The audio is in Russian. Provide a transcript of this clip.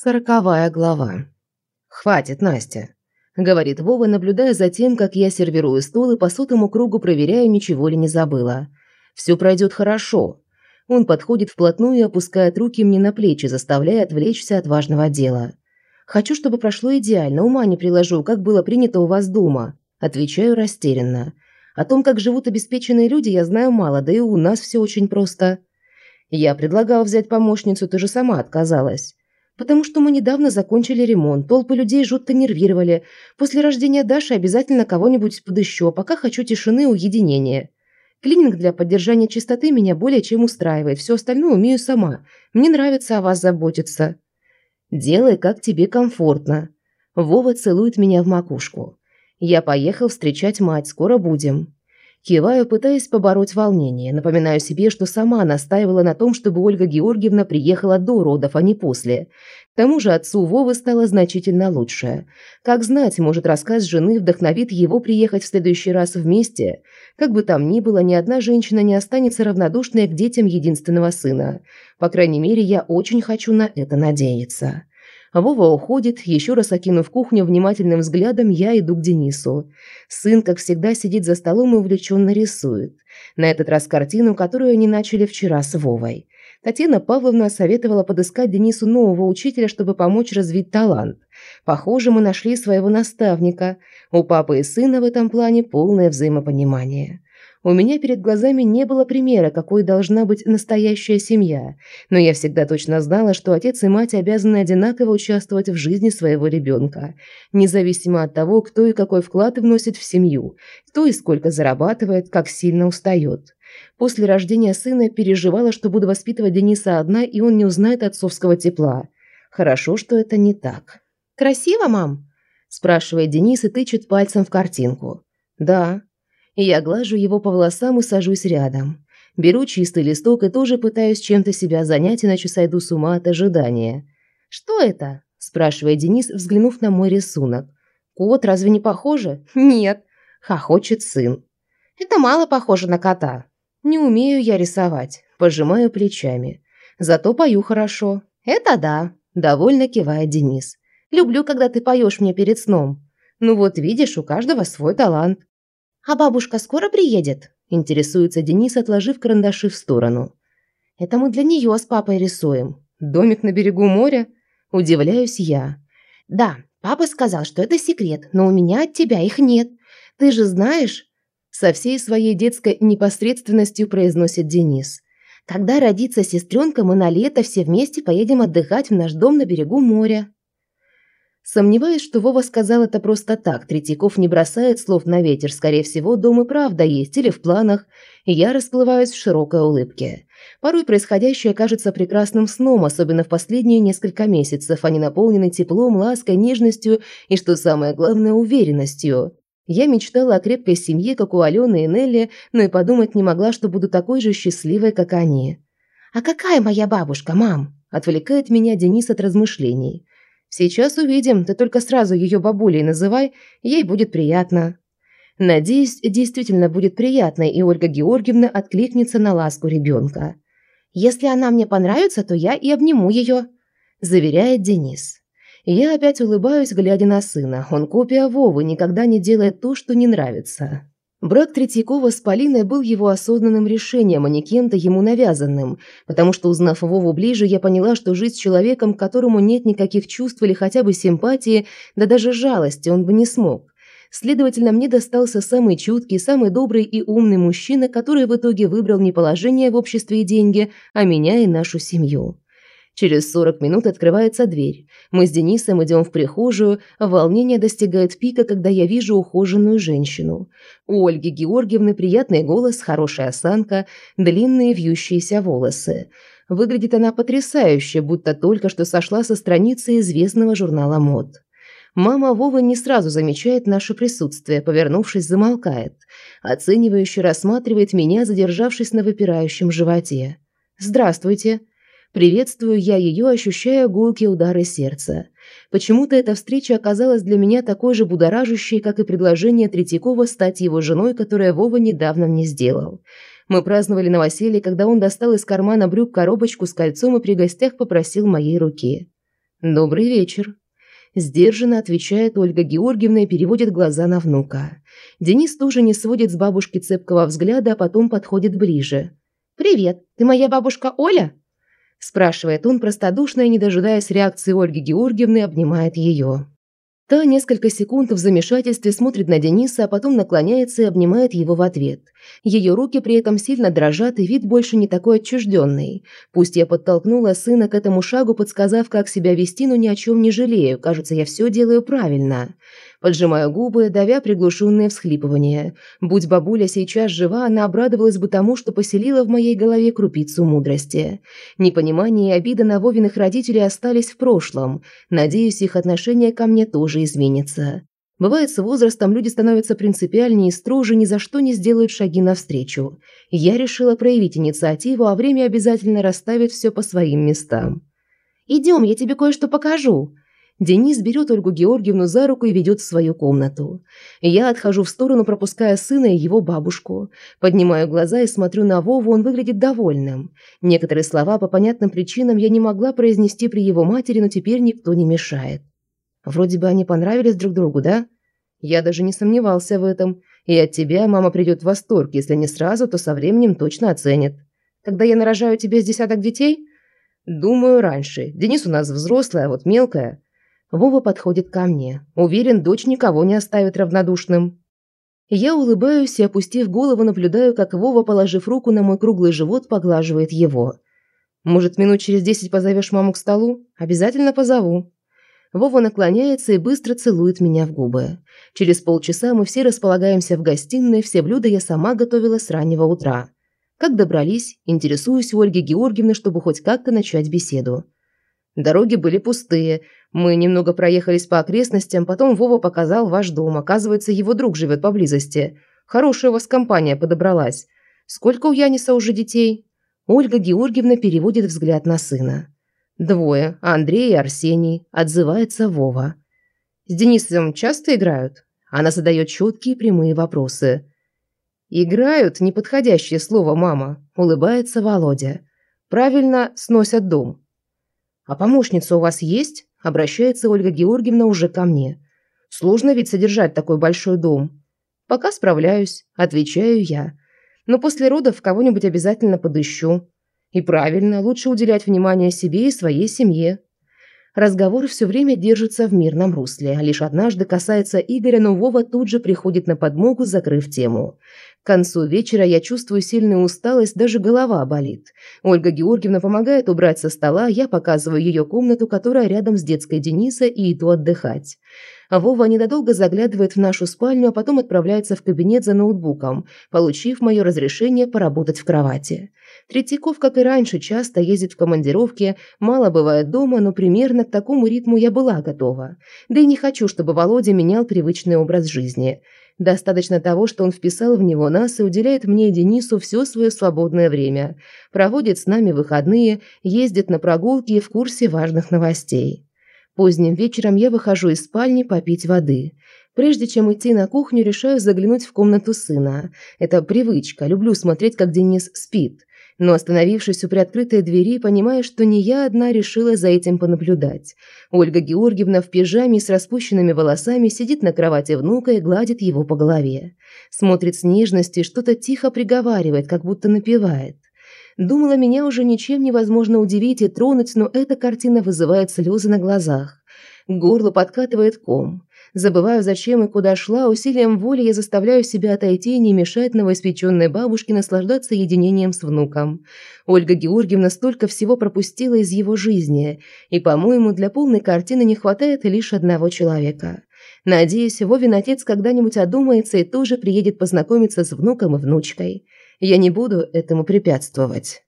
Сороковая глава. «Хватит, Настя», – говорит Вова, наблюдая за тем, как я сервирую стол и по сотому кругу проверяю, ничего ли не забыла. «Все пройдет хорошо». Он подходит вплотную и опускает руки мне на плечи, заставляя отвлечься от важного дела. «Хочу, чтобы прошло идеально, ума не приложу, как было принято у вас дома». Отвечаю растерянно. О том, как живут обеспеченные люди, я знаю мало, да и у нас все очень просто. Я предлагал взять помощницу, ты же сама отказалась. Потому что мы недавно закончили ремонт, толпы людей жутко нервировали. После рождения Даши обязательно кого-нибудь подыщу, а пока хочу тишины и уединения. Клининг для поддержания чистоты меня более чем устраивает, все остальное умею сама. Мне нравится о вас заботиться. Делай, как тебе комфортно. Вова целует меня в макушку. Я поехал встречать мать, скоро будем. Киваю, пытаясь побороть волнение. Напоминаю себе, что сама настаивала на том, чтобы Ольга Георгиевна приехала до родов, а не после. К тому же отцу Вовы стало значительно лучше. Как знать, может, рассказ жены вдохновит его приехать в следующий раз вместе. Как бы там ни было, ни одна женщина не останется равнодушной к детям единственного сына. По крайней мере, я очень хочу на это надеяться. Вова уходит, еще раз окинув кухню внимательным взглядом, я иду к Денису. Сын, как всегда, сидит за столом и увлеченно рисует. На этот раз картину, которую они начали вчера с Вовой. Татьяна Павловна советовала подыскать Денису нового учителя, чтобы помочь развить талант. Похоже, мы нашли своего наставника. У папы и сына в этом плане полное взаимопонимание. У меня перед глазами не было примера, какой должна быть настоящая семья, но я всегда точно знала, что отец и мать обязаны одинаково участвовать в жизни своего ребенка, независимо от того, кто и какой вклад вносит в семью, кто и сколько зарабатывает, как сильно устает. После рождения сына переживала, что буду воспитывать Дениса одна, и он не узнает отцовского тепла. Хорошо, что это не так. «Красиво, мам?» – спрашивает Денис и тычет пальцем в картинку. «Да», я глажу его по волосам и сажусь рядом. Беру чистый листок и тоже пытаюсь чем-то себя занять, иначе сойду с ума от ожидания. «Что это?» – спрашивает Денис, взглянув на мой рисунок. «Кот, разве не похоже?» «Нет», – хохочет сын. «Это мало похоже на кота». «Не умею я рисовать», – пожимаю плечами. «Зато пою хорошо». «Это да», – довольно кивает Денис. «Люблю, когда ты поешь мне перед сном». «Ну вот видишь, у каждого свой талант». «А бабушка скоро приедет?» – интересуется Денис, отложив карандаши в сторону. «Это мы для нее с папой рисуем. Домик на берегу моря?» – удивляюсь я. «Да, папа сказал, что это секрет, но у меня от тебя их нет. Ты же знаешь...» Со всей своей детской непосредственностью произносит Денис. «Когда родится сестренка, мы на лето все вместе поедем отдыхать в наш дом на берегу моря». Сомневаюсь, что Вова сказал это просто так. Третьяков не бросает слов на ветер. Скорее всего, дом и правда есть или в планах. И я расплываюсь в широкой улыбке. Порой происходящее кажется прекрасным сном, особенно в последние несколько месяцев. Они наполнены теплом, лаской, нежностью и, что самое главное, уверенностью. Я мечтала о крепкой семье, как у Алены и Нелли, но и подумать не могла, что буду такой же счастливой, как они. «А какая моя бабушка, мам?» – отвлекает меня Денис от размышлений. Сейчас увидим, ты только сразу ее бабулей называй, ей будет приятно. Надеюсь, действительно будет приятно, и Ольга Георгиевна откликнется на ласку ребенка. Если она мне понравится, то я и обниму ее, заверяет Денис. Я опять улыбаюсь, глядя на сына. Он копия Вовы, никогда не делает то, что не нравится. Брак Третьякова с Полиной был его осознанным решением, а не кем-то ему навязанным, потому что, узнав Вову ближе, я поняла, что жить с человеком, которому нет никаких чувств или хотя бы симпатии, да даже жалости, он бы не смог. Следовательно, мне достался самый чуткий, самый добрый и умный мужчина, который в итоге выбрал не положение в обществе и деньги, а меня и нашу семью. Через 40 минут открывается дверь. Мы с Денисом идем в прихожую, волнение достигает пика, когда я вижу ухоженную женщину. У Ольги Георгиевны приятный голос, хорошая осанка, длинные вьющиеся волосы. Выглядит она потрясающе, будто только что сошла со страницы известного журнала мод. Мама Вовы не сразу замечает наше присутствие, повернувшись, замолкает. Оценивающе рассматривает меня, задержавшись на выпирающем животе. «Здравствуйте», Приветствую я ее, ощущая гулкие удары сердца. Почему-то эта встреча оказалась для меня такой же будоражащей, как и предложение Третьякова стать его женой, которое Вова недавно мне сделал. Мы праздновали новоселье, когда он достал из кармана брюк коробочку с кольцом и при гостях попросил моей руки. «Добрый вечер», – сдержанно отвечает Ольга Георгиевна и переводит глаза на внука. Денис тоже не сводит с бабушки цепкого взгляда, а потом подходит ближе. «Привет, ты моя бабушка Оля?» – спрашивает он простодушно и, не дожидаясь реакции Ольги Георгиевны, обнимает ее. Та несколько секунд в замешательстве смотрит на Дениса, а потом наклоняется и обнимает его в ответ. Ее руки при этом сильно дрожат, и вид больше не такой отчужденный. Пусть я подтолкнула сына к этому шагу, подсказав, как себя вести, но ни о чем не жалею. Кажется, я все делаю правильно. Поджимаю губы, давя приглушенные всхлипывания. Будь бабуля сейчас жива, она обрадовалась бы тому, что поселила в моей голове крупицу мудрости. Непонимание и обида на Вовиных родителей остались в прошлом. Надеюсь, их отношение ко мне тоже изменится. Бывает, с возрастом люди становятся принципиальнее и строже, ни за что не сделают шаги навстречу. Я решила проявить инициативу, а время обязательно расставит все по своим местам. «Идем, я тебе кое-что покажу», Денис берет Ольгу Георгиевну за руку и ведет в свою комнату. Я отхожу в сторону, пропуская сына и его бабушку. Поднимаю глаза и смотрю на Вову, он выглядит довольным. Некоторые слова по понятным причинам я не могла произнести при его матери, но теперь никто не мешает. Вроде бы они понравились друг другу, да? Я даже не сомневался в этом. И от тебя мама придет в восторг, если не сразу, то со временем точно оценит. Когда я нарожаю тебе с десяток детей? Думаю, раньше. Денис у нас взрослый, а вот мелкая. Вова подходит ко мне. Уверен, дочь никого не оставит равнодушным. Я улыбаюсь и, опустив голову, наблюдаю, как Вова, положив руку на мой круглый живот, поглаживает его. «Может, минут через десять позовешь маму к столу? Обязательно позову». Вова наклоняется и быстро целует меня в губы. Через полчаса мы все располагаемся в гостиной, все блюда я сама готовила с раннего утра. Как добрались, интересуюсь у Ольги Георгиевны, чтобы хоть как-то начать беседу. Дороги были пустые. Мы немного проехались по окрестностям, потом Вова показал ваш дом. Оказывается, его друг живет поблизости. Хорошая у вас компания подобралась. Сколько у Яниса уже детей? Ольга Георгиевна переводит взгляд на сына. Двое, Андрей и Арсений, отзывается Вова. С Денисом часто играют? Она задает четкие прямые вопросы. «Играют» – неподходящее слово, мама, улыбается Володя. «Правильно, сносят дом». «А помощница у вас есть?» – обращается Ольга Георгиевна уже ко мне. «Сложно ведь содержать такой большой дом». «Пока справляюсь», – отвечаю я. «Но после родов кого-нибудь обязательно подыщу». «И правильно, лучше уделять внимание себе и своей семье». Разговор все время держится в мирном русле, лишь однажды касается Игоря, но Вова тут же приходит на подмогу, закрыв тему. К концу вечера я чувствую сильную усталость, даже голова болит. Ольга Георгиевна помогает убрать со стола, я показываю ее комнату, которая рядом с детской Дениса, и иду отдыхать. Вова ненадолго заглядывает в нашу спальню, а потом отправляется в кабинет за ноутбуком, получив мое разрешение поработать в кровати. Третьяков, как и раньше, часто ездит в командировки, мало бывает дома, но примерно к такому ритму я была готова. Да и не хочу, чтобы Володя менял привычный образ жизни. Достаточно того, что он вписал в него нас и уделяет мне и Денису все свое свободное время. Проводит с нами выходные, ездит на прогулки и в курсе важных новостей. Поздним вечером я выхожу из спальни попить воды. Прежде чем идти на кухню, решаю заглянуть в комнату сына. Это привычка, люблю смотреть, как Денис спит. Но остановившись у приоткрытой двери, понимаю, что не я одна решила за этим понаблюдать. Ольга Георгиевна в пижаме с распущенными волосами сидит на кровати внука и гладит его по голове. Смотрит с нежностью и что-то тихо приговаривает, как будто напевает. Думала, меня уже ничем невозможно удивить и тронуть, но эта картина вызывает слезы на глазах. К горлу подкатывает ком. Забываю, зачем и куда шла, усилием воли я заставляю себя отойти и не мешать новоиспеченной бабушке наслаждаться единением с внуком. Ольга Георгиевна столько всего пропустила из его жизни, и, по-моему, для полной картины не хватает лишь одного человека. Надеюсь, Вовин отец когда-нибудь одумается и тоже приедет познакомиться с внуком и внучкой. Я не буду этому препятствовать.